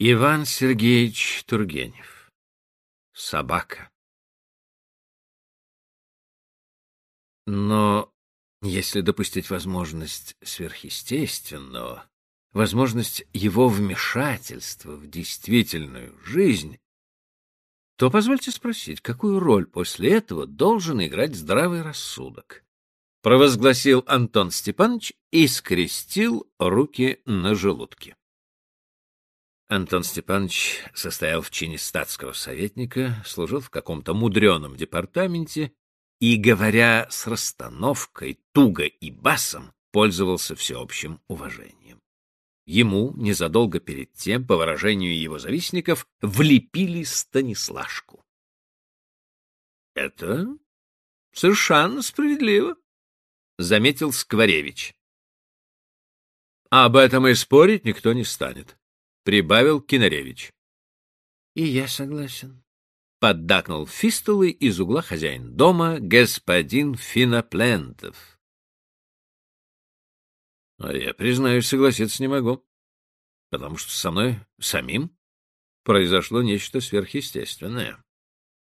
Иван Сергеевич Тургенев. Собака. Но если допустить возможность сверхъестественного, возможность его вмешательства в действительную жизнь, то позвольте спросить, какую роль после этого должен играть здравый рассудок? Провозгласил Антон Степанович и скрестил руки на желудке. Антон Степанович состоял в чине статского советника, служил в каком-то мудреном департаменте и, говоря с расстановкой, туго и басом, пользовался всеобщим уважением. Ему незадолго перед тем, по выражению его завистников, влепили Станислашку. — Это совершенно справедливо, — заметил Скворевич. — Об этом и спорить никто не станет прибавил Кинаревич. — И я согласен. Поддакнул фистулы из угла хозяин дома господин Финоплентов. — А я, признаюсь, согласиться не могу, потому что со мной самим произошло нечто сверхъестественное.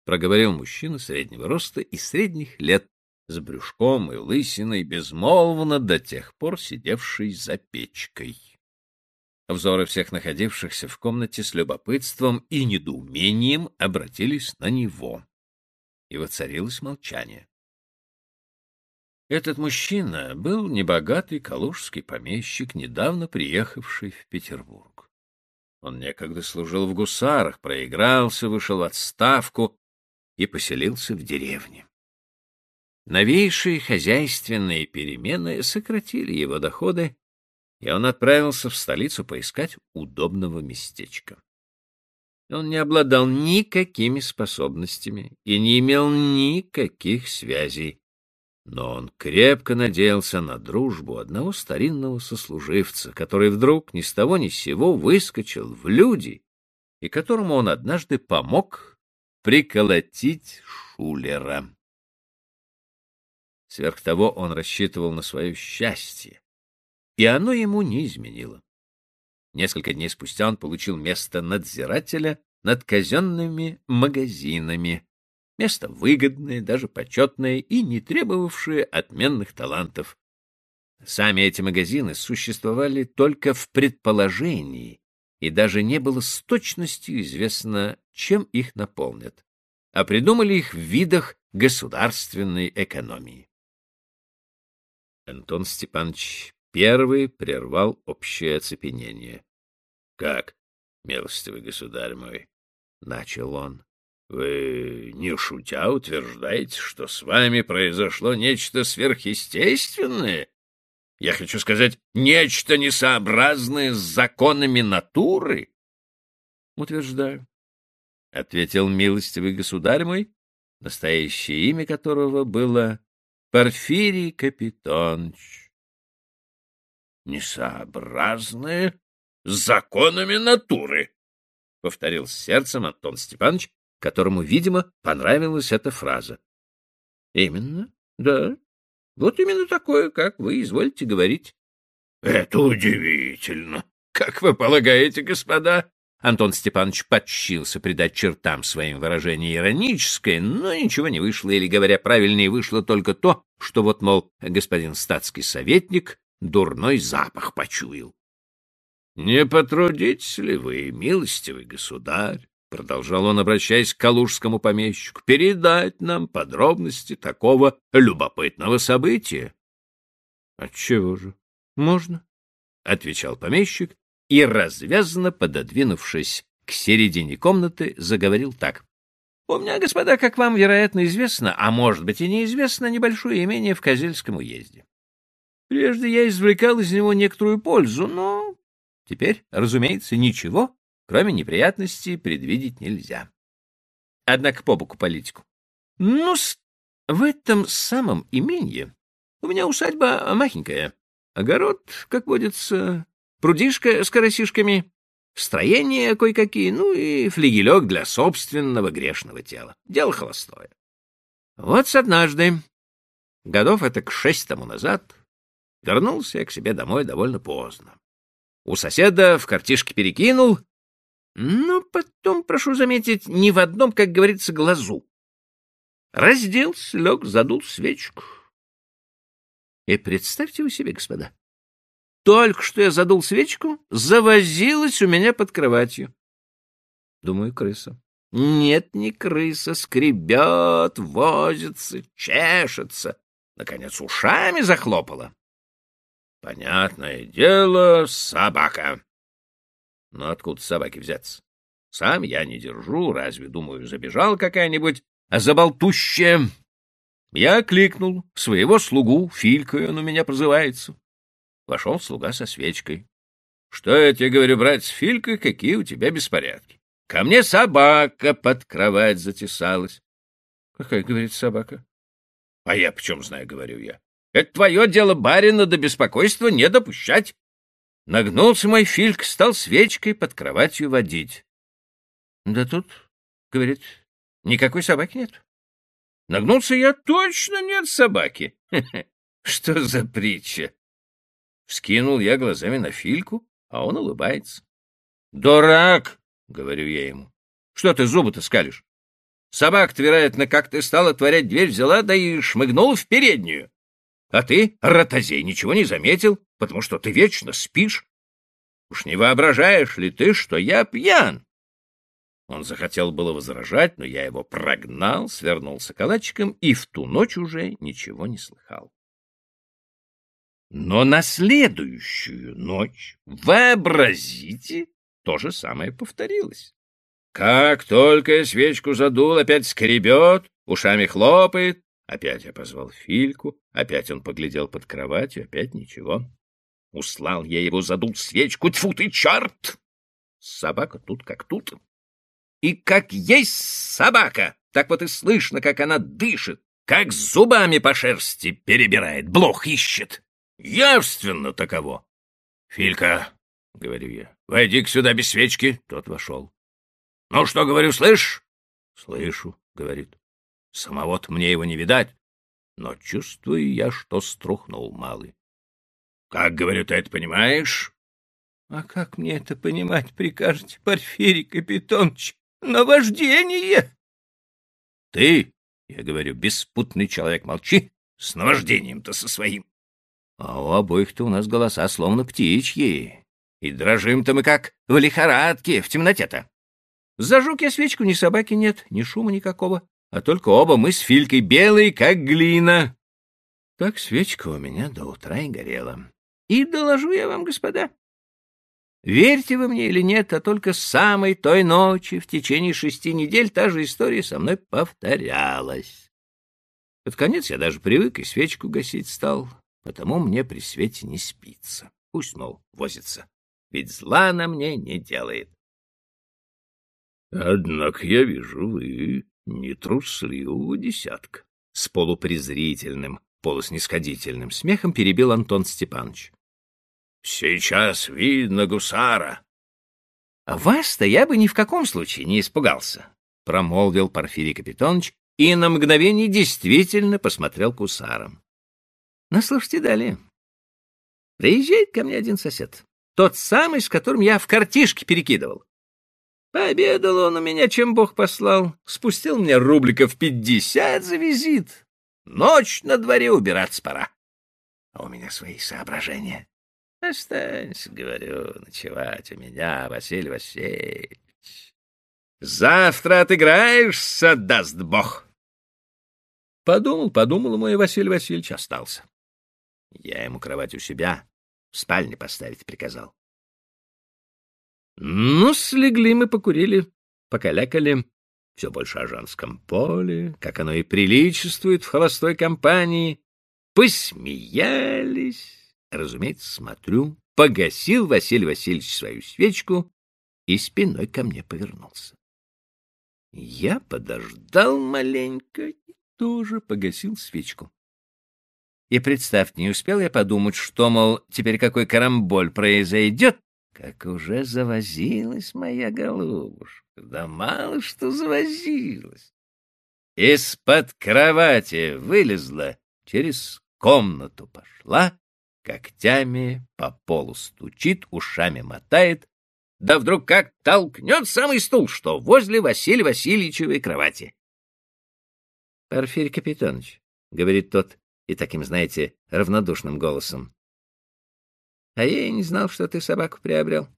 Проговорил мужчина среднего роста и средних лет, с брюшком и лысиной, безмолвно до тех пор сидевший за печкой. Взоры всех находившихся в комнате с любопытством и недоумением обратились на него. И воцарилось молчание. Этот мужчина был небогатый калужский помещик, недавно приехавший в Петербург. Он некогда служил в гусарах, проигрался, вышел в отставку и поселился в деревне. Новейшие хозяйственные перемены сократили его доходы, и он отправился в столицу поискать удобного местечка. Он не обладал никакими способностями и не имел никаких связей, но он крепко надеялся на дружбу одного старинного сослуживца, который вдруг ни с того ни с сего выскочил в люди и которому он однажды помог приколотить шулера. Сверх того он рассчитывал на свое счастье, и оно ему не изменило. Несколько дней спустя он получил место надзирателя над казенными магазинами. Место выгодное, даже почетное и не требовавшее отменных талантов. Сами эти магазины существовали только в предположении, и даже не было с точностью известно, чем их наполнят, а придумали их в видах государственной экономии. Антон Степанович Первый прервал общее оцепенение. — Как, милостивый государь мой? — начал он. — Вы, не шутя, утверждаете, что с вами произошло нечто сверхъестественное? Я хочу сказать, нечто несообразное с законами натуры? — Утверждаю, — ответил милостивый государь мой, настоящее имя которого было Порфирий Капитонович несообразное с законами натуры, — повторил с сердцем Антон Степанович, которому, видимо, понравилась эта фраза. — Именно, да. Вот именно такое, как вы изволите говорить. — Это удивительно. Как вы полагаете, господа? Антон Степанович подчился придать чертам своим выражение ироническое, но ничего не вышло, или, говоря правильнее, вышло только то, что вот, мол, господин статский советник дурной запах почуял. — Не потрудитесь ли вы, милостивый государь, — продолжал он, обращаясь к калужскому помещику, — передать нам подробности такого любопытного события? — Отчего же? Можно, — отвечал помещик и, развязно пододвинувшись к середине комнаты, заговорил так. — У меня, господа, как вам, вероятно, известно, а может быть и неизвестно, небольшое имение в Козельском уезде. Прежде я извлекал из него некоторую пользу, но теперь, разумеется, ничего, кроме неприятностей, предвидеть нельзя. Однако по боку политику. ну в этом самом имении у меня усадьба махенькая, огород, как водится, прудишка с карасишками, строения кое-какие, ну и флигелек для собственного грешного тела. Дело холостое. Вот однажды, годов это к шесть тому назад, Вернулся я к себе домой довольно поздно. У соседа в картишке перекинул, но потом, прошу заметить, ни в одном, как говорится, глазу. Разделся, лег, задул свечку. И представьте вы себе, господа, только что я задул свечку, завозилась у меня под кроватью. Думаю, крыса. Нет, не крыса, скребет, возится, чешется. Наконец ушами захлопала. Понятное дело, собака. Но откуда собаки взяться? Сам я не держу, разве, думаю, забежал какая-нибудь заболтущая. Я кликнул своего слугу, Филькой он у меня прозывается. Вошел слуга со свечкой. — Что я тебе говорю, брать с Филькой, какие у тебя беспорядки? Ко мне собака под кровать затесалась. — Какая, — говорит, — собака? — А я почем знаю, — говорю я. — Это твое дело барина до беспокойства не допущать. Нагнулся мой Фильк, стал свечкой под кроватью водить. — Да тут, — говорит, — никакой собаки нет. Нагнулся я, точно нет собаки. Что за притча? Вскинул я глазами на Фильку, а он улыбается. «Дурак!» — говорю я ему. «Что ты зубы-то скалишь? Собака-то, вероятно, как ты стала творять дверь, взяла, да и шмыгнула в переднюю. А ты, ротозей, ничего не заметил, потому что ты вечно спишь. Уж не воображаешь ли ты, что я пьян?» Он захотел было возражать, но я его прогнал, свернулся калачиком и в ту ночь уже ничего не слыхал. Но на следующую ночь, вообразите, то же самое повторилось. Как только я свечку задул, опять скребет, ушами хлопает. Опять я позвал Фильку, опять он поглядел под кроватью, опять ничего. Услал я его, задул свечку, тьфу ты, черт! Собака тут как тут. И как есть собака, так вот и слышно, как она дышит, как зубами по шерсти перебирает, блох ищет. Явственно таково. — Филька, — говорю я, — войди-ка сюда без свечки. Тот вошел. — Ну что, говорю, слышь? — Слышу, — говорит. — Самого-то мне его не видать, но чувствую я, что струхнул малый. — Как, говорю, ты это понимаешь? — А как мне это понимать прикажете, Порфирий Капитонович? Наваждение! — Ты, — я говорю, — беспутный человек, молчи, с наваждением-то со своим. А у обоих-то у нас голоса словно птичьи. И дрожим-то мы как в лихорадке, в темноте-то. Зажег я свечку, ни собаки нет, ни шума никакого, а только оба мы с Филькой белые, как глина. Так свечка у меня до утра и горела. И доложу я вам, господа. Верьте вы мне или нет, а только с самой той ночи в течение шести недель та же история со мной повторялась. Под конец я даже привык и свечку гасить стал, потому мне при свете не спится. Пусть, мол, возится, ведь зла на мне не делает. — Однако я вижу, вы не трусливого десятка. С полупрезрительным, полуснисходительным смехом перебил Антон Степанович. — Сейчас видно гусара. — А вас-то я бы ни в каком случае не испугался, — промолвил Порфирий Капитонович и на мгновение действительно посмотрел к гусарам. Ну, слушайте далее. Приезжает ко мне один сосед. Тот самый, с которым я в картишке перекидывал. Пообедал он у меня, чем Бог послал. Спустил мне рубликов пятьдесят за визит. Ночь на дворе убираться пора. А у меня свои соображения. Останься, говорю, ночевать у меня, Василий Васильевич. Завтра отыграешься, даст Бог. Подумал, подумал мой Василий Васильевич, остался. Я ему кровать у себя в спальне поставить приказал. Ну, слегли мы, покурили, покалякали. Все больше о женском поле, как оно и приличествует в холостой компании. Посмеялись. Разумеется, смотрю. Погасил Василий Васильевич свою свечку и спиной ко мне повернулся. Я подождал маленько и тоже погасил свечку. И, представь, не успел я подумать, что, мол, теперь какой карамболь произойдет, как уже завозилась моя голубушка. Да мало что завозилась. Из-под кровати вылезла, через комнату пошла, когтями по полу стучит, ушами мотает, да вдруг как толкнет самый стул, что возле Василия Васильевичевой кровати. — Порфирий Капитонович, — говорит тот, и таким, знаете, равнодушным голосом. — А я и не знал, что ты собаку приобрел.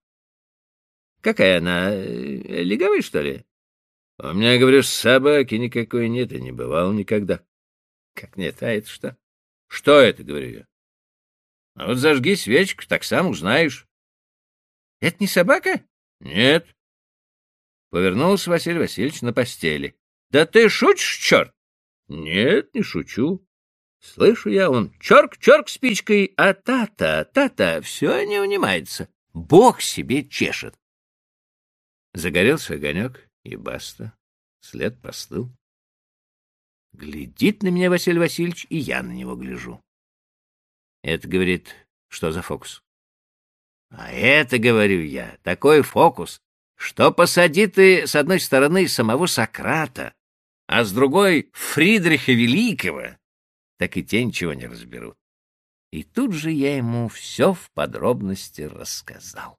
Какая она, э, леговой, что ли? — У меня, говоришь, собаки никакой нет и не бывало никогда. — Как нет, а это что? — Что это, говорю я? — А вот зажги свечку, так сам узнаешь. — Это не собака? — Нет. Повернулся Василий Васильевич на постели. — Да ты шутишь, черт? — Нет, не шучу. Слышу я он, черк-черк спичкой, а та-та, та-та, все не унимается. Бог себе чешет. Загорелся огонек, и баста. След простыл. Глядит на меня Василий Васильевич, и я на него гляжу. Это, говорит, что за фокус? А это, говорю я, такой фокус, что посади ты с одной стороны самого Сократа, а с другой Фридриха Великого, так и те ничего не разберут. И тут же я ему все в подробности рассказал.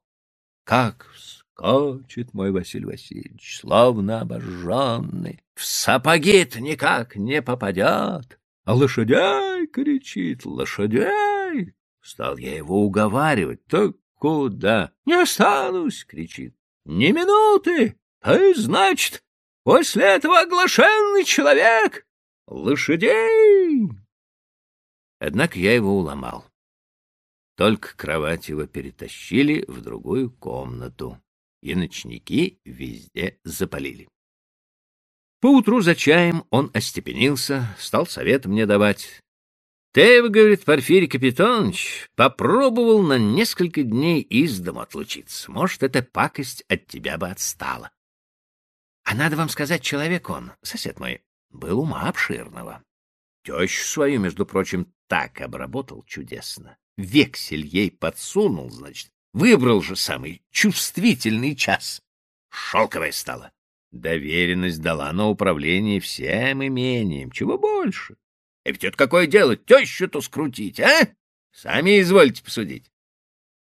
Как скачет мой Василий Васильевич, славно обожженный, в сапоги-то никак не попадет, а лошадей кричит, лошадей. Стал я его уговаривать, так куда? Не останусь, кричит. Ни минуты, ты, значит, после этого оглашенный человек. Лошадей! Однако я его уломал. Только кровать его перетащили в другую комнату и ночники везде запалили. Поутру за чаем он остепенился, стал совет мне давать. Ты, говорит Порфирий Капитонович, попробовал на несколько дней из дому отлучиться. Может, эта пакость от тебя бы отстала. А надо вам сказать, человек он, сосед мой, был ума обширного. Тещу свою, между прочим, так обработал чудесно. Вексель ей подсунул, значит, Выбрал же самый чувствительный час. Шелковая стала. Доверенность дала на управление всем имением. Чего больше? А ведь это какое дело, тещу-то скрутить, а? Сами извольте посудить.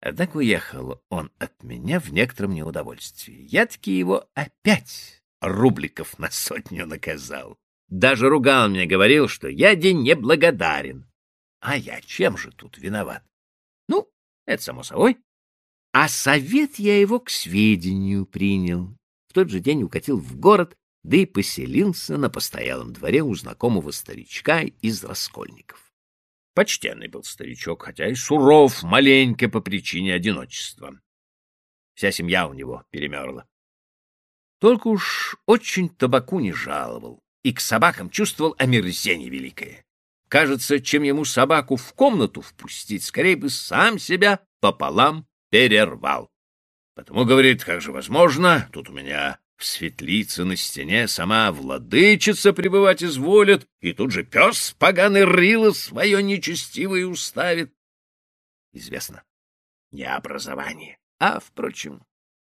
Однако уехал он от меня в некотором неудовольствии. Я-таки его опять рубликов на сотню наказал. Даже ругал меня, говорил, что я день неблагодарен. А я чем же тут виноват? Ну, это само собой. А совет я его к сведению принял. В тот же день укатил в город, да и поселился на постоялом дворе у знакомого старичка из Раскольников. Почтенный был старичок, хотя и суров маленько по причине одиночества. Вся семья у него перемерла. Только уж очень табаку не жаловал и к собакам чувствовал омерзение великое. Кажется, чем ему собаку в комнату впустить, скорее бы сам себя пополам перервал. Потому, говорит, как же возможно, тут у меня в светлице на стене сама владычица пребывать изволит, и тут же пес поганый рыло свое нечестивое уставит. Известно, не образование, а, впрочем,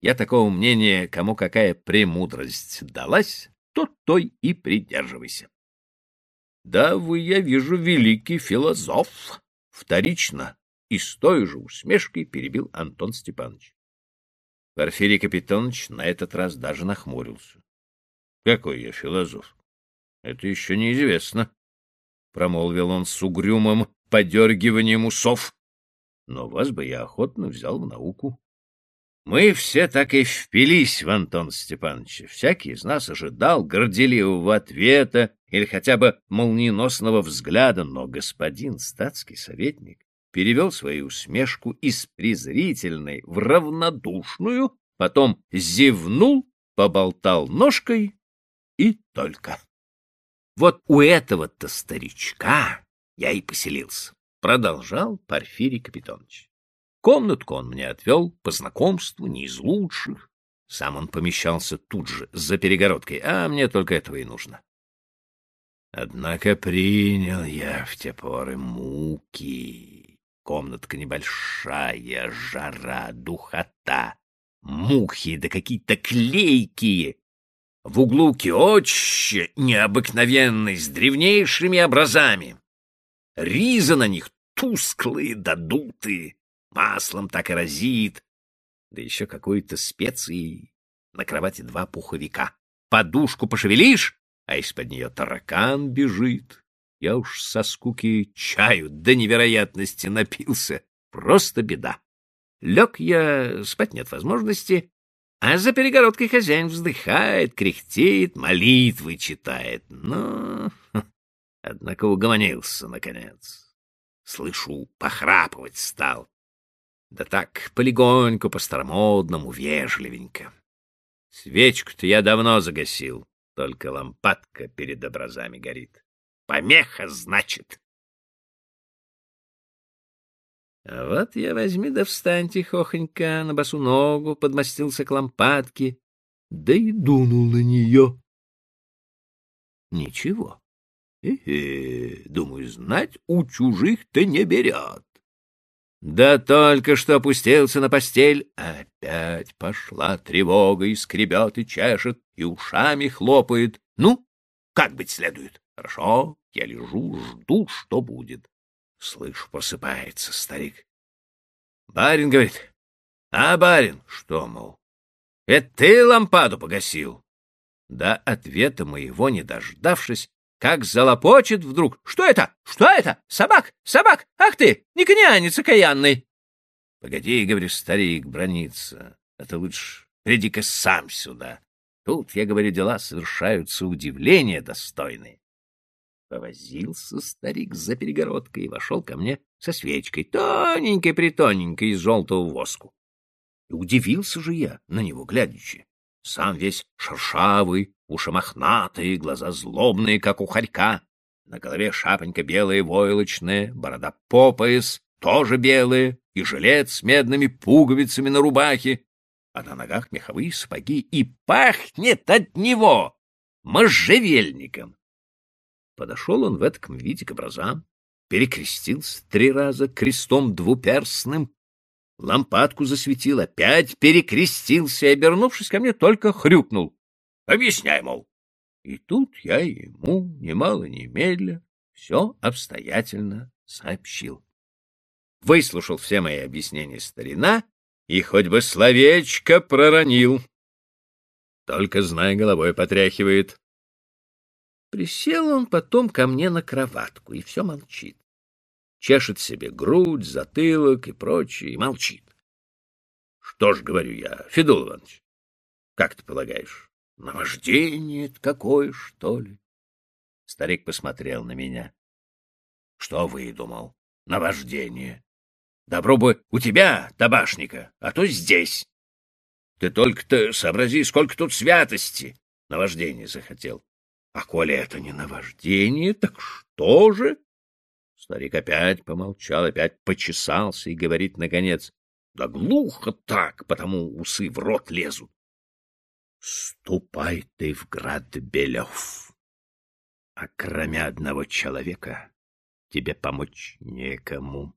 я такого мнения, кому какая премудрость далась, то той и придерживайся. Да вы, я вижу, великий философ, вторично и с той же усмешкой перебил Антон Степанович. Порфирий Капитонович на этот раз даже нахмурился. — Какой я философ? Это еще неизвестно, — промолвил он с угрюмым подергиванием усов. — Но вас бы я охотно взял в науку. Мы все так и впились в Антон Степановича. Всякий из нас ожидал горделивого ответа или хотя бы молниеносного взгляда, но господин статский советник перевел свою усмешку из презрительной в равнодушную, потом зевнул, поболтал ножкой и только. Вот у этого-то старичка я и поселился, продолжал Порфирий Капитонович. Комнатку он мне отвел по знакомству, не из лучших. Сам он помещался тут же, за перегородкой, а мне только этого и нужно. Однако принял я в те поры муки. Комнатка небольшая, жара, духота, мухи да какие-то клейкие. В углу киоч необыкновенный, с древнейшими образами. Ризы на них тусклые, додутые, маслом так и разит. да еще какую-то специи. На кровати два пуховика. Подушку пошевелишь, а из-под нее таракан бежит. Я уж со скуки чаю до невероятности напился. Просто беда. Лег я, спать нет возможности, а за перегородкой хозяин вздыхает, кряхтеет, молитвы читает. Но, однако, угомонился, наконец. Слышу, похрапывать стал. Да так, полегоньку, по-старомодному, вежливенько. Свечку-то я давно загасил, только лампадка перед образами горит. Помеха, значит. А вот я возьми да встань тихохонько, на босу ногу, подмостился к лампадке, да и дунул на нее. Ничего. Э-э, думаю, знать у чужих-то не берет. Да только что опустился на постель, опять пошла тревога и скребет, и чешет, и ушами хлопает. Ну, как быть следует? Хорошо, я лежу, жду, что будет. Слышу, просыпается старик. Барин говорит. А, барин, что, мол? Это ты лампаду погасил? Да ответа моего не дождавшись, как залопочет вдруг. Что это? Что это? Собак! Собак! Ах ты! Не конянец окаянный! Погоди, говорю, старик, брониться. Это лучше приди-ка сам сюда. Тут, я говорю, дела совершаются удивления достойные. Повозился старик за перегородкой и вошел ко мне со свечкой, тоненькой-притоненькой, из желтого воску. И удивился же я на него глядячи. Сам весь шершавый, уши мохнатые, глаза злобные, как у хорька. На голове шапонька белая войлочная, борода по пояс, тоже белая, и жилет с медными пуговицами на рубахе, а на ногах меховые сапоги, и пахнет от него можжевельником. Подошел он в этом виде к образам, перекрестился три раза крестом двуперстным, лампадку засветил, опять перекрестился и, обернувшись ко мне, только хрюкнул. — Объясняй, мол. И тут я ему, немало не медля, все обстоятельно сообщил. Выслушал все мои объяснения старина и хоть бы словечко проронил. Только, зная, головой потряхивает. Присел он потом ко мне на кроватку и все молчит. Чешет себе грудь, затылок и прочее, и молчит. Что ж, говорю я, Федул Иванович, как ты полагаешь, наваждение какое, что ли? Старик посмотрел на меня. Что выдумал? Наваждение. Добро бы у тебя, табашника, а то здесь. Ты только-то сообрази, сколько тут святости. Наваждение захотел. А коли это не наваждение, так что же? Старик опять помолчал, опять почесался и говорит, наконец, да глухо так, потому усы в рот лезут. Ступай ты в град Белев, а кроме одного человека тебе помочь некому.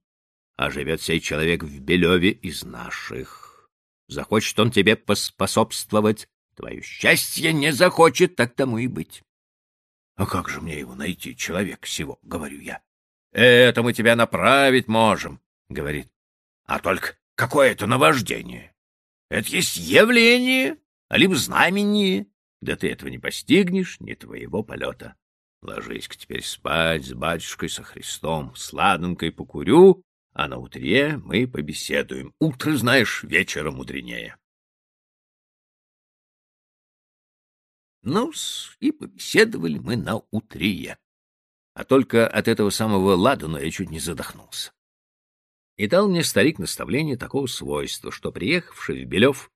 А живет сей человек в Белеве из наших. Захочет он тебе поспособствовать, твое счастье не захочет, так тому и быть. — А как же мне его найти, человек всего? — говорю я. — Это мы тебя направить можем, — говорит. — А только какое это наваждение? Это есть явление, а либо знамение. Да ты этого не постигнешь, не твоего полета. Ложись-ка теперь спать с батюшкой, со Христом, сладенькой покурю, а на утре мы побеседуем. Утро, знаешь, вечером мудренее. ну и побеседовали мы на утрие. А только от этого самого ладана я чуть не задохнулся. И дал мне старик наставление такого свойства, что, приехавший в Белев,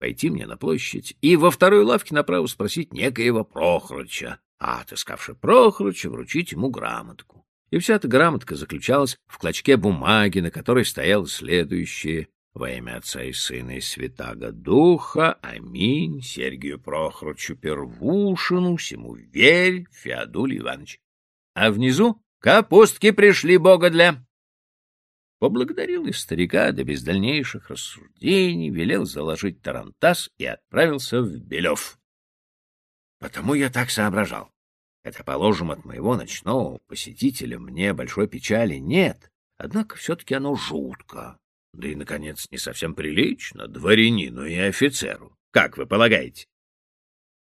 пойти мне на площадь и во второй лавке направо спросить некоего Прохорыча, а, отыскавши Прохорыча, вручить ему грамотку. И вся эта грамотка заключалась в клочке бумаги, на которой стояло следующее во имя Отца и Сына и Святаго Духа. Аминь. Сергию Прохорычу Первушину, всему верь, Феодуль Иванович. А внизу капустки пришли Бога для... Поблагодарил и старика, да без дальнейших рассуждений велел заложить тарантас и отправился в Белев. Потому я так соображал. Это, положим, от моего ночного посетителя мне большой печали нет, однако все-таки оно жутко Да и, наконец, не совсем прилично дворянину и офицеру. Как вы полагаете?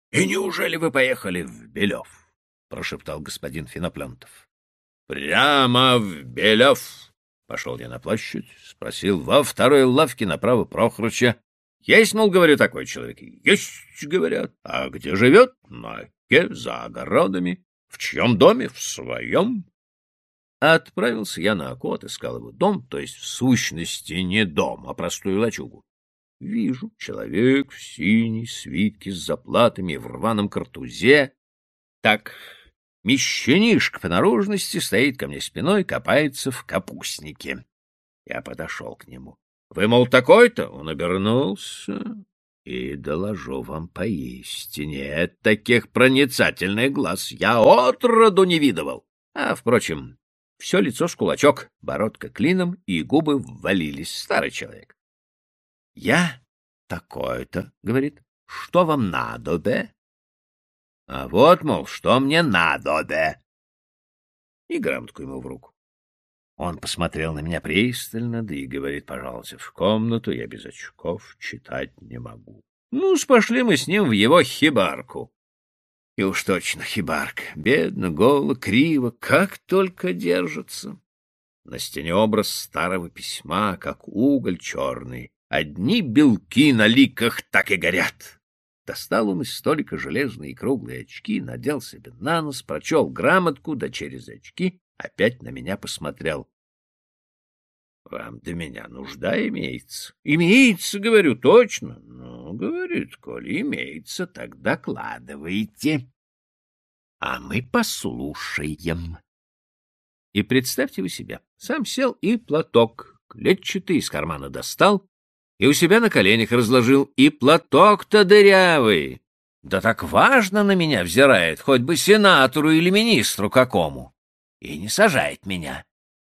— И неужели вы поехали в Белев? — прошептал господин Финоплентов. — Прямо в Белев. Пошел я на площадь, спросил во второй лавке направо Прохорыча. Есть, мол, говорю, такой человек. Есть, говорят. А где живет? На Ке, за огородами. В чьем доме? В своем. Отправился я на Оку, отыскал его дом, то есть в сущности не дом, а простую лачугу. Вижу, человек в синей свитке с заплатами в рваном картузе. Так, мещанишка по наружности стоит ко мне спиной, копается в капустнике. Я подошел к нему. — Вы, мол, такой-то? Он обернулся. И доложу вам поистине, таких проницательных глаз я отроду не видывал. А, впрочем, все лицо с кулачок, бородка клином, и губы ввалились. Старый человек. — Я такой-то, — говорит. — Что вам надо, да? — А вот, мол, что мне надо, да? И грамотку ему в руку. Он посмотрел на меня пристально, да и говорит, пожалуйста, в комнату, я без очков читать не могу. Ну, пошли мы с ним в его хибарку. И уж точно хибарк. Бедно, голо, криво, как только держится. На стене образ старого письма, как уголь черный. Одни белки на ликах так и горят. Достал он из столика железные круглые очки, надел себе на нос, прочел грамотку, да через очки опять на меня посмотрел. — Вам до меня нужда имеется? — Имеется, говорю, точно. Ну, говорит, коли имеется, так докладывайте. А мы послушаем. И представьте вы себя, сам сел и платок клетчатый из кармана достал и у себя на коленях разложил, и платок-то дырявый. Да так важно на меня взирает, хоть бы сенатору или министру какому и не сажает меня.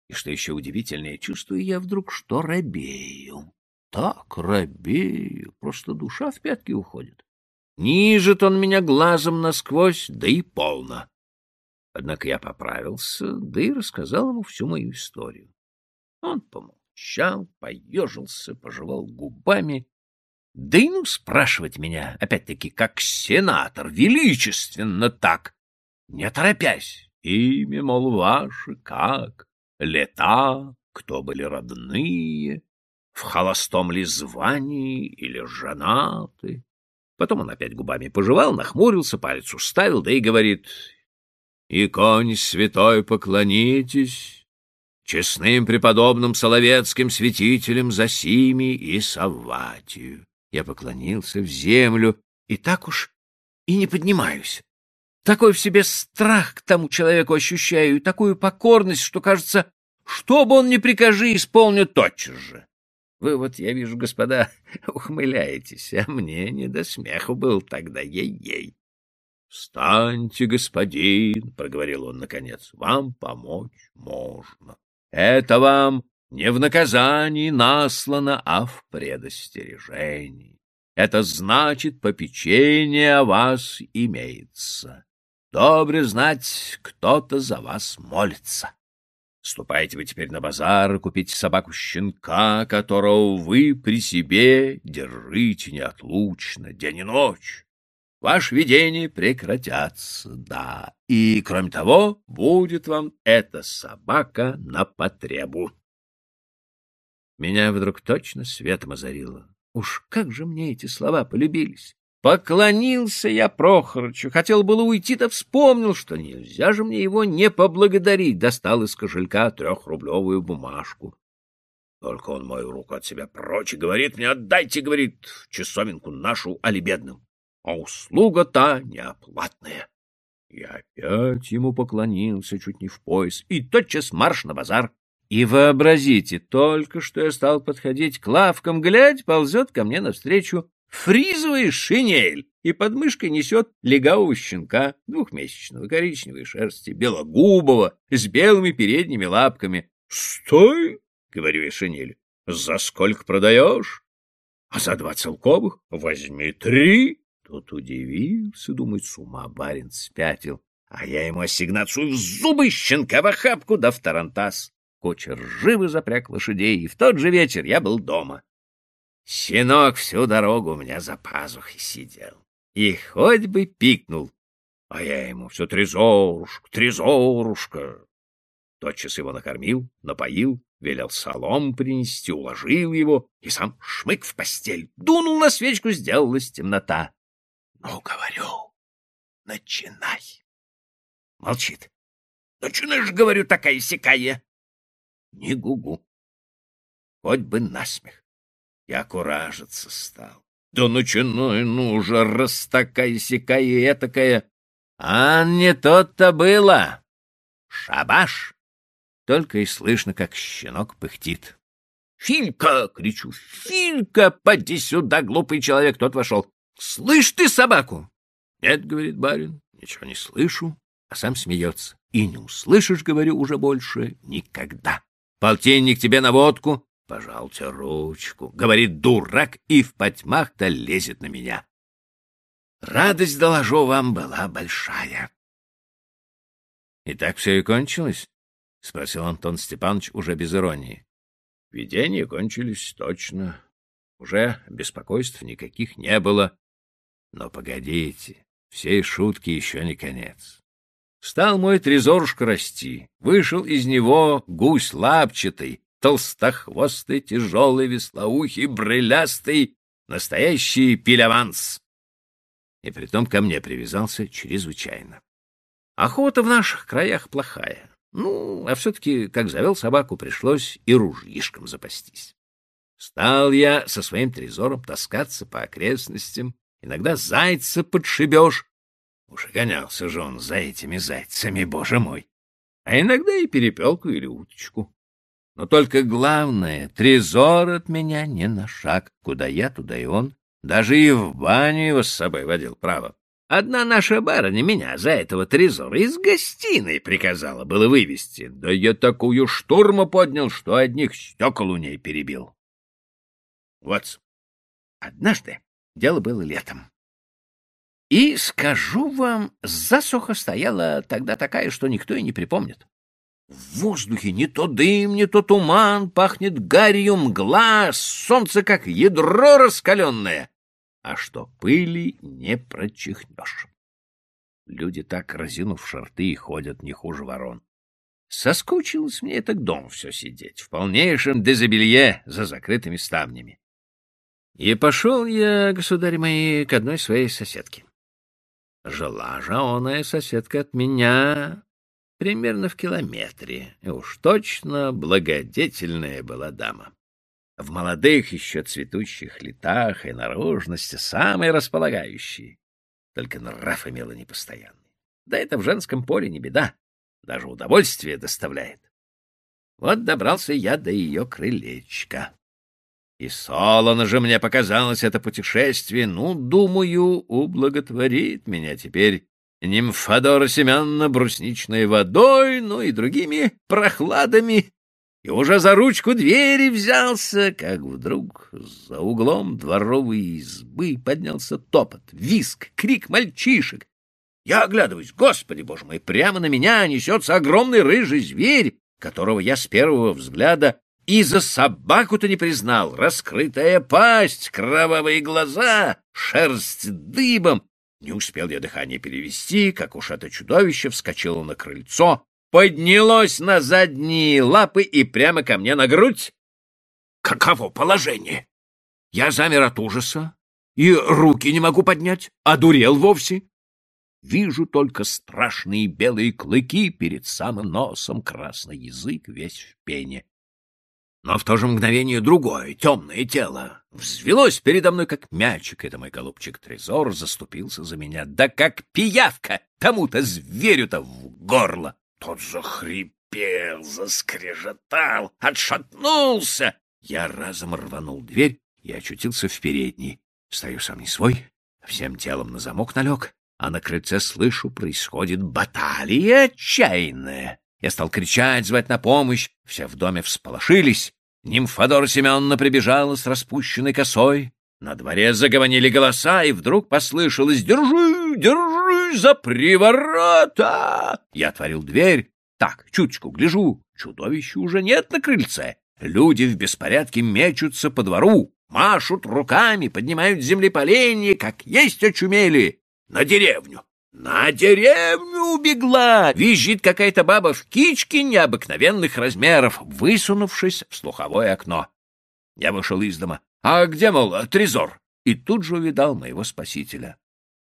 И что еще удивительнее, чувствую я вдруг, что робею. Так робею, просто душа в пятки уходит. Нижет он меня глазом насквозь, да и полно. Однако я поправился, да и рассказал ему всю мою историю. Он помолчал, поежился, пожевал губами. Да и ну спрашивать меня, опять-таки, как сенатор, величественно так, не торопясь, Имя, мол, ваше как? Лета, кто были родные? В холостом ли звании или женаты? Потом он опять губами пожевал, нахмурился, палец уставил, да и говорит, «Иконь святой поклонитесь, честным преподобным соловецким святителям Засими и Савватию». Я поклонился в землю, и так уж и не поднимаюсь. Такой в себе страх к тому человеку ощущаю и такую покорность, что, кажется, что бы он ни прикажи, исполню тотчас же. Вы вот, я вижу, господа, ухмыляетесь, а мне не до смеху был тогда, ей-ей. — Встаньте, господин, — проговорил он наконец, — вам помочь можно. Это вам не в наказании наслано, а в предостережении. Это значит, попечение о вас имеется. Добре знать, кто-то за вас молится. Ступайте вы теперь на базар, купите собаку-щенка, которого вы при себе держите неотлучно, день и ночь. Ваши видения прекратятся, да, и, кроме того, будет вам эта собака на потребу. Меня вдруг точно светом озарило. Уж как же мне эти слова полюбились! Поклонился я Прохорычу, хотел было уйти, да вспомнил, что нельзя же мне его не поблагодарить. Достал из кошелька трехрублевую бумажку. Только он мою руку от себя прочь и говорит мне, отдайте, говорит, часовенку нашу алибедным, а услуга та неоплатная. Я опять ему поклонился чуть не в пояс, и тотчас марш на базар. И вообразите, только что я стал подходить к лавкам, глядь, ползет ко мне навстречу фризовая шинель и под мышкой несет легавого щенка двухмесячного коричневой шерсти, белогубого, с белыми передними лапками. — Стой! — говорю я шинель. — За сколько продаешь? — А за два целковых? Возьми три. Тот удивился, думает, с ума барин спятил. А я ему ассигнацию в зубы, щенка в охапку да в тарантас. Кучер живо запряг лошадей, и в тот же вечер я был дома. Щенок всю дорогу у меня за пазухой сидел. И хоть бы пикнул, а я ему все трезорушка, трезорушка. Тотчас его накормил, напоил, велел солом принести, уложил его и сам шмык в постель. Дунул на свечку, сделалась темнота. — Ну, говорю, начинай. Молчит. — Начинаешь, говорю, такая-сякая. Не гугу. Хоть бы насмех. Я куражиться стал. Да начинай, ну уже, раз такая-сякая этакая. А не тот-то было. Шабаш! Только и слышно, как щенок пыхтит. «Филька!» — кричу. «Филька! Поди сюда, глупый человек!» Тот вошел. «Слышь ты собаку!» «Нет, — говорит барин, — ничего не слышу, а сам смеется. И не услышишь, говорю, уже больше никогда. Полтинник тебе на водку? Пожалуйте ручку. Говорит дурак и в потьмах-то лезет на меня. Радость, доложу вам, была большая. И так все и кончилось? — спросил Антон Степанович уже без иронии. — Видения кончились точно. Уже беспокойств никаких не было. Но погодите, всей шутки еще не конец. Стал мой трезорушка расти, вышел из него гусь лапчатый, толстохвостый, тяжелый, веслоухий, брылястый, настоящий пиляванс. И притом ко мне привязался чрезвычайно. Охота в наших краях плохая. Ну, а все-таки, как завел собаку, пришлось и ружьишком запастись. Стал я со своим трезором таскаться по окрестностям, иногда зайца подшибешь. Уж гонялся же он за этими зайцами, боже мой. А иногда и перепелку или уточку. Но только главное, трезор от меня не на шаг. Куда я, туда и он. Даже и в баню его с собой водил, право. Одна наша барыня меня за этого трезора из гостиной приказала было вывести. Да я такую штурму поднял, что одних стекол у ней перебил. Вот, однажды дело было летом. И, скажу вам, засуха стояла тогда такая, что никто и не припомнит. В воздухе не то дым, не то туман, пахнет гарью мгла, солнце как ядро раскаленное а что пыли не прочихнешь. Люди так, разинув шарты, ходят не хуже ворон. Соскучилось мне так дом все сидеть, в полнейшем дезобелье за закрытыми ставнями. И пошел я, государь мои, к одной своей соседке. Жила же оная соседка от меня примерно в километре, и уж точно благодетельная была дама в молодых еще цветущих летах и наружности самые располагающие. Только нрав имела непостоянный. Да это в женском поле не беда, даже удовольствие доставляет. Вот добрался я до ее крылечка. И солоно же мне показалось это путешествие. Ну, думаю, ублаготворит меня теперь нимфодора Семеновна брусничной водой, ну и другими прохладами и уже за ручку двери взялся, как вдруг за углом дворовой избы поднялся топот, виск, крик мальчишек. Я оглядываюсь, господи боже мой, прямо на меня несется огромный рыжий зверь, которого я с первого взгляда и за собаку-то не признал. Раскрытая пасть, кровавые глаза, шерсть дыбом. Не успел я дыхание перевести, как уж это чудовище вскочило на крыльцо, поднялось на задние лапы и прямо ко мне на грудь. Каково положение? Я замер от ужаса и руки не могу поднять, одурел вовсе. Вижу только страшные белые клыки перед самым носом, красный язык весь в пене. Но в то же мгновение другое, темное тело, взвелось передо мной, как мячик. Это мой голубчик Трезор заступился за меня. Да как пиявка тому-то зверю-то в горло! Тот захрипел, заскрежетал, отшатнулся. Я разом рванул дверь и очутился в передней. Стою сам не свой, всем телом на замок налег, а на крыльце слышу, происходит баталия отчаянная. Я стал кричать, звать на помощь, все в доме всполошились. Нимфодора Семеновна прибежала с распущенной косой. На дворе загомонили голоса, и вдруг послышалось «Держи, держи за приворота!» Я отворил дверь, Так, чуточку гляжу, чудовища уже нет на крыльце. Люди в беспорядке мечутся по двору, машут руками, поднимают землеполенье, как есть очумели. На деревню. На деревню убегла! Визжит какая-то баба в кичке необыкновенных размеров, высунувшись в слуховое окно. Я вышел из дома. А где, мол, трезор? И тут же увидал моего спасителя.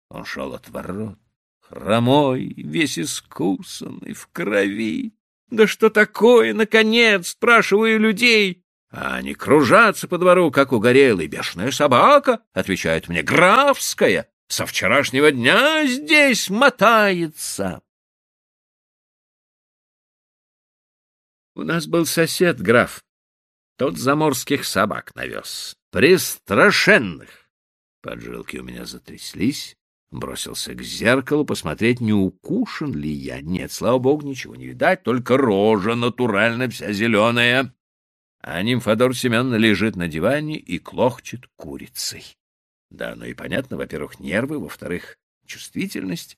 Он шел от ворот, хромой, весь искусанный, в крови. Да что такое, наконец, спрашиваю людей. А они кружатся по двору, как угорелый. Бешеная собака, отвечают мне, графская, со вчерашнего дня здесь мотается. У нас был сосед, граф. Тот заморских собак навез. Пристрашенных. Поджилки у меня затряслись. Бросился к зеркалу посмотреть, не укушен ли я. Нет, слава богу, ничего не видать, только рожа натурально вся зеленая. А Нимфодор Семеновна лежит на диване и клохчет курицей. Да, ну и понятно, во-первых, нервы, во-вторых, чувствительность.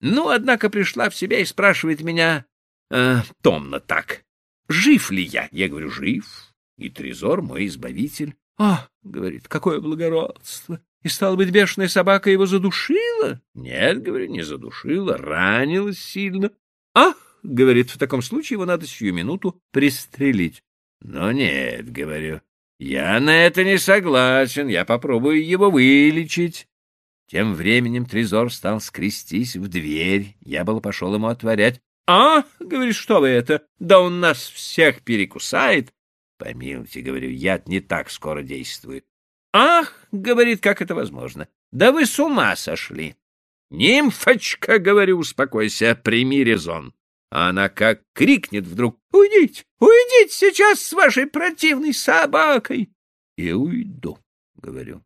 Ну, однако пришла в себя и спрашивает меня э, томно так, жив ли я? Я говорю, жив. И Трезор мой избавитель. А, говорит, какое благородство! И, стало быть, бешеная собака его задушила? Нет, говорю, не задушила, ранилась сильно. Ах, говорит, в таком случае его надо сию минуту пристрелить. Но нет, говорю, я на это не согласен, я попробую его вылечить. Тем временем Трезор стал скрестись в дверь. Я было пошел ему отворять. — А, — говорит, — что вы это? Да он нас всех перекусает. Помилуйте, говорю, яд не так скоро действует. Ах, говорит, как это возможно? Да вы с ума сошли. Нимфочка, говорю, успокойся, прими резон. А она как крикнет вдруг, уйдите, уйдите сейчас с вашей противной собакой. И уйду, говорю.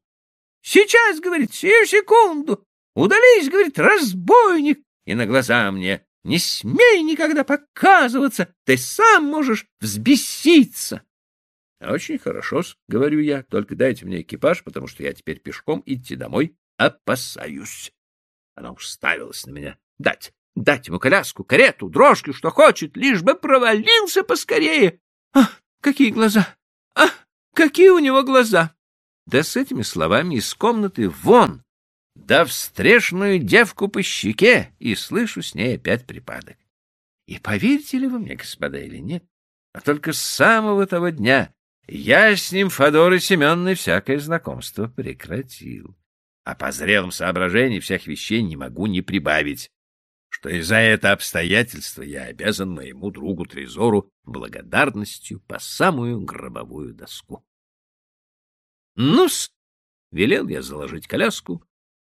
Сейчас, говорит, сию секунду. Удались, говорит, разбойник. И на глаза мне, не смей никогда показываться, ты сам можешь взбеситься. Очень хорошо, говорю я, только дайте мне экипаж, потому что я теперь пешком идти домой опасаюсь. Она уставилась на меня. Дать, дать ему коляску, карету, дрожки, что хочет, лишь бы провалился поскорее. Ах, какие глаза! Ах, какие у него глаза! Да с этими словами из комнаты вон, да встречную девку по щеке, и слышу с ней опять припадок. И поверите ли вы мне, господа, или нет, а только с самого того дня я с ним, Федорой Семеновной, всякое знакомство прекратил. А по зрелым соображениям всех вещей не могу не прибавить, что из за это обстоятельство я обязан моему другу Трезору благодарностью по самую гробовую доску. Ну-с, велел я заложить коляску,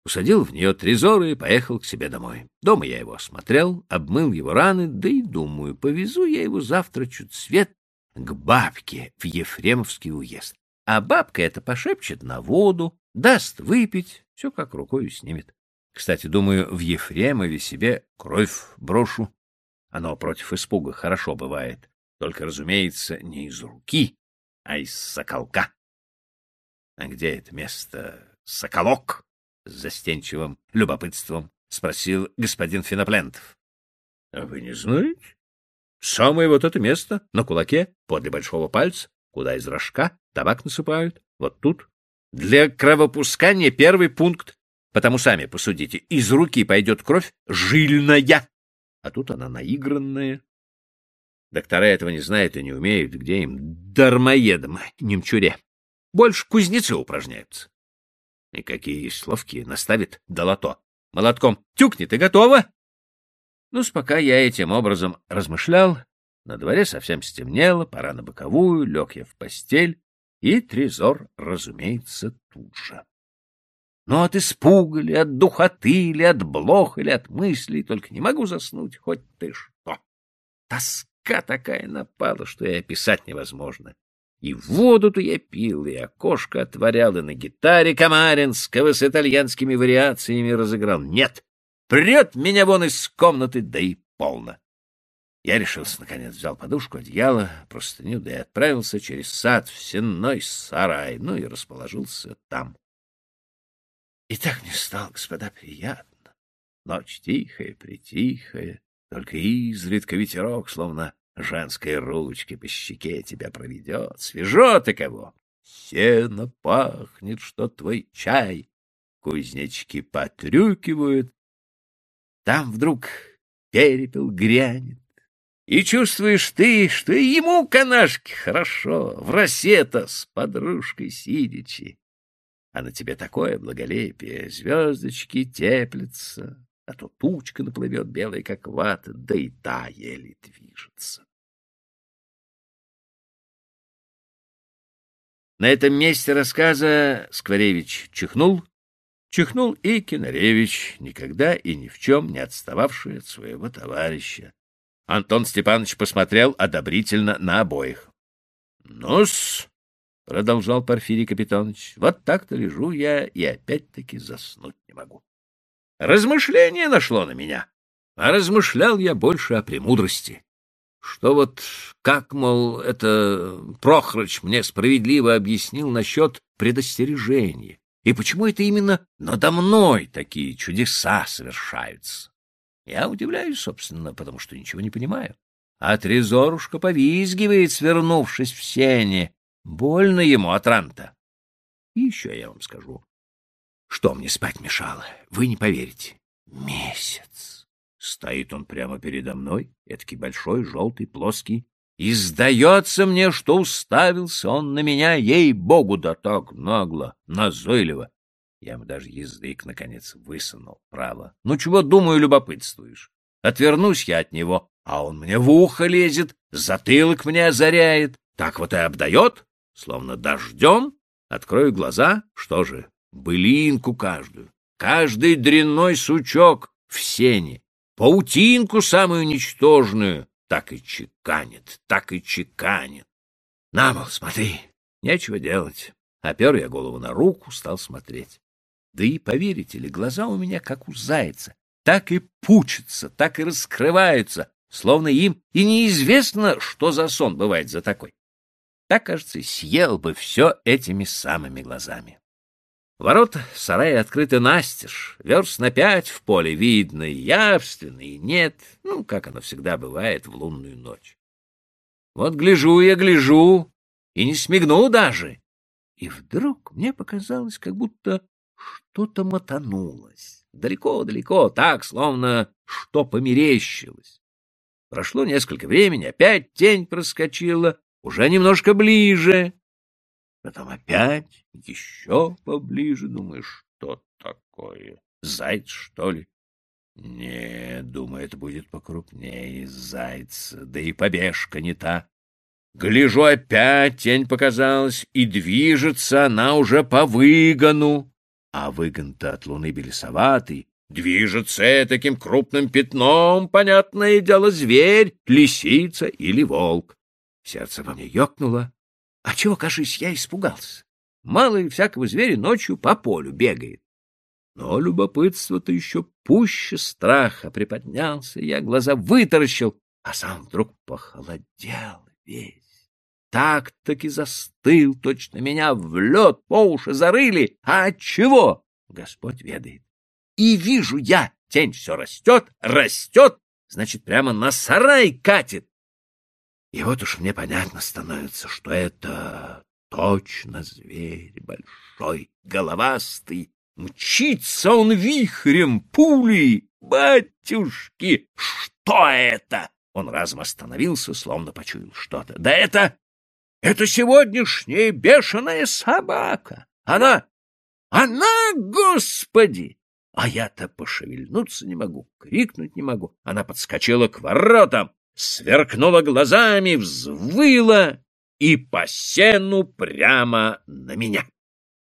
усадил в нее Трезора и поехал к себе домой. Дома я его осмотрел, обмыл его раны, да и думаю, повезу я его завтра чуть свет к бабке в Ефремовский уезд. А бабка это пошепчет на воду, даст выпить, все как рукою снимет. Кстати, думаю, в Ефремове себе кровь брошу. Оно против испуга хорошо бывает, только, разумеется, не из руки, а из соколка. А где это место? Соколок? С застенчивым любопытством спросил господин Феноплентов. — А вы не знаете? Самое вот это место, на кулаке, подле большого пальца, куда из рожка табак насыпают, вот тут. Для кровопускания первый пункт, потому сами посудите, из руки пойдет кровь жильная, а тут она наигранная. Доктора этого не знают и не умеют, где им дармоедам, немчуре. Больше кузнецы упражняются. И какие есть ловкие, наставит долото. Молотком тюкнет и готово. Ну, пока я этим образом размышлял, на дворе совсем стемнело, пора на боковую, лег я в постель, и Трезор, разумеется, тут же. Но от испуга ли, от духоты или от блох или от мыслей только не могу заснуть, хоть ты что. Тоска такая напала, что и описать невозможно. И воду-то я пил, и окошко отворял, и на гитаре Камаринского с итальянскими вариациями разыграл. Нет, Прет меня вон из комнаты, да и полно. Я решился, наконец, взял подушку, одеяло, простыню, да и отправился через сад в сенной сарай, ну и расположился там. И так мне стало, господа, приятно. Ночь тихая, притихая, Только изредка ветерок, словно женской ручкой по щеке тебя проведет. Свежо ты кого! Сено пахнет, что твой чай. Кузнечки потрюкивают. Там вдруг перепел грянет. И чувствуешь ты, что и ему, канашки, хорошо, в росе-то с подружкой сидячи. А на тебе такое благолепие, звездочки теплятся, а то тучка наплывет белая, как вата, да и та еле движется. На этом месте рассказа Скворевич чихнул, чихнул и Кинаревич, никогда и ни в чем не отстававший от своего товарища. Антон Степанович посмотрел одобрительно на обоих. — Ну-с, — продолжал Порфирий Капитонович, — вот так-то лежу я и опять-таки заснуть не могу. Размышление нашло на меня, а размышлял я больше о премудрости что вот как, мол, это Прохорыч мне справедливо объяснил насчет предостережения, и почему это именно надо мной такие чудеса совершаются. Я удивляюсь, собственно, потому что ничего не понимаю. А Трезорушка повизгивает, свернувшись в сене. Больно ему от ранта. И еще я вам скажу, что мне спать мешало. Вы не поверите. Месяц. Стоит он прямо передо мной, этакий большой, желтый, плоский, и сдается мне, что уставился он на меня, ей-богу, да так нагло, назойливо. Я ему даже язык, наконец, высунул, право. Ну, чего, думаю, любопытствуешь? Отвернусь я от него, а он мне в ухо лезет, затылок мне озаряет, так вот и обдает, словно дождем. Открою глаза, что же, былинку каждую, каждый дрянной сучок в сене, паутинку самую ничтожную, так и чеканит, так и чеканит. На, мол, смотри, нечего делать. Опер я голову на руку, стал смотреть. Да и, поверите ли, глаза у меня, как у зайца, так и пучатся, так и раскрываются, словно им и неизвестно, что за сон бывает за такой. Так, кажется, съел бы все этими самыми глазами. Ворота сарая открыты настежь, верст на пять в поле видно, и явственно, и нет, ну, как оно всегда бывает в лунную ночь. Вот гляжу я, гляжу, и не смигну даже. И вдруг мне показалось, как будто что-то мотанулось. Далеко-далеко, так, словно что померещилось. Прошло несколько времени, опять тень проскочила, уже немножко ближе. Потом опять еще поближе. Думаешь, что такое? Заяц, что ли? Не, думаю, это будет покрупнее зайца, да и побежка не та. Гляжу, опять тень показалась, и движется она уже по выгону. А выгон-то от луны белесоватый, движется таким крупным пятном, понятное дело, зверь, лисица или волк. Сердце во мне ёкнуло, а чего, кажись, я испугался? Мало ли всякого зверя ночью по полю бегает. Но любопытство-то еще пуще страха приподнялся, я глаза вытаращил, а сам вдруг похолодел весь. Так-таки застыл, точно меня в лед по уши зарыли. А от чего? Господь ведает. И вижу я, тень все растет, растет, значит, прямо на сарай катит. И вот уж мне понятно становится, что это точно зверь большой, головастый. Мчится он вихрем, пулей. Батюшки, что это? Он разом остановился, словно почуял что-то. Да это... Это сегодняшняя бешеная собака. Она... Она, господи! А я-то пошевельнуться не могу, крикнуть не могу. Она подскочила к воротам, сверкнула глазами, взвыла и по сену прямо на меня.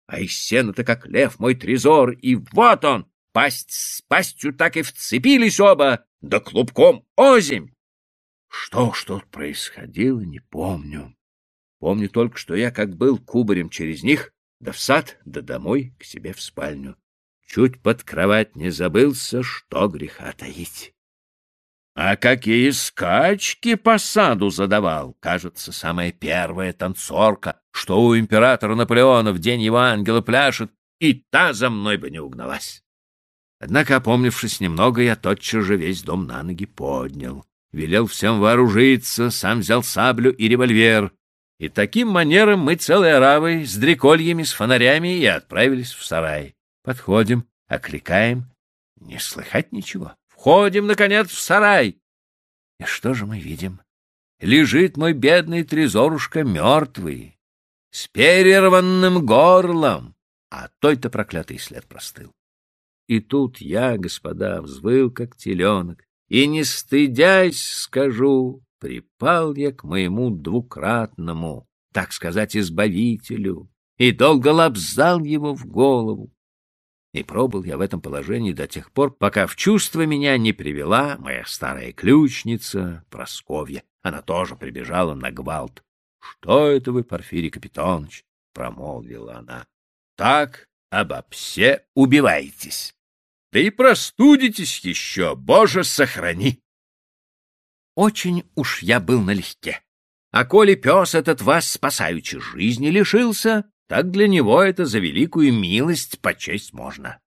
А из сена-то как лев мой трезор, и вот он, пасть с пастью так и вцепились оба, да клубком озимь. Что ж тут происходило, не помню. Помню только, что я как был кубарем через них, да в сад, да домой, к себе в спальню. Чуть под кровать не забылся, что греха таить. А какие скачки по саду задавал! Кажется, самая первая танцорка, что у императора Наполеона в день его ангела пляшет, и та за мной бы не угналась. Однако, опомнившись немного, я тотчас же весь дом на ноги поднял. Велел всем вооружиться, сам взял саблю и револьвер. И таким манером мы целой оравой с дрекольями, с фонарями и отправились в сарай. Подходим, окликаем. Не слыхать ничего. Входим, наконец, в сарай. И что же мы видим? Лежит мой бедный трезорушка мертвый, с перерванным горлом, а той-то проклятый след простыл. И тут я, господа, взвыл, как теленок, и, не стыдясь, скажу, припал я к моему двукратному, так сказать, избавителю, и долго лобзал его в голову. И пробыл я в этом положении до тех пор, пока в чувство меня не привела моя старая ключница Просковья. Она тоже прибежала на гвалт. — Что это вы, Порфирий Капитонович? — промолвила она. — Так обо все убиваетесь. Да и простудитесь еще, Боже, сохрани! Очень уж я был налегке. А коли пес этот вас, спасаючи жизни, лишился, так для него это за великую милость почесть можно.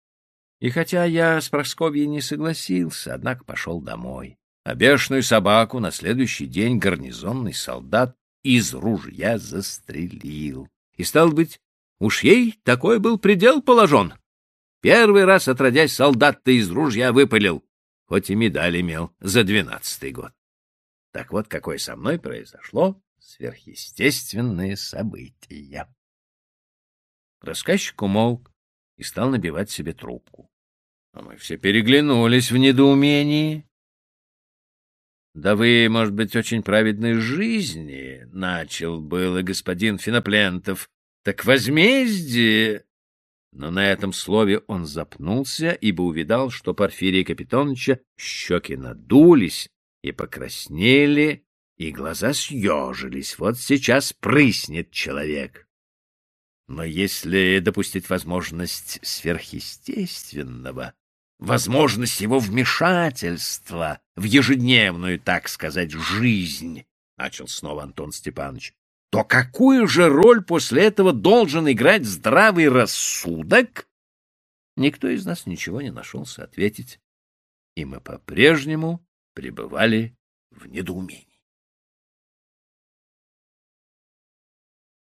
И хотя я с Просковьей не согласился, однако пошел домой. А бешеную собаку на следующий день гарнизонный солдат из ружья застрелил. И, стал быть, уж ей такой был предел положен. Первый раз, отродясь, солдат-то из ружья выпалил, хоть и медаль имел за двенадцатый год. Так вот, какое со мной произошло сверхъестественное событие. Рассказчик умолк и стал набивать себе трубку. А мы все переглянулись в недоумении. Да вы, может быть, очень праведной жизни, — начал было господин Финоплентов. Так возмездие... Но на этом слове он запнулся, ибо увидал, что Порфирия Капитоновича щеки надулись и покраснели, и глаза съежились. Вот сейчас прыснет человек. Но если допустить возможность сверхъестественного, возможность его вмешательства в ежедневную, так сказать, жизнь, — начал снова Антон Степанович, — то какую же роль после этого должен играть здравый рассудок? Никто из нас ничего не нашелся ответить, и мы по-прежнему пребывали в недоумении.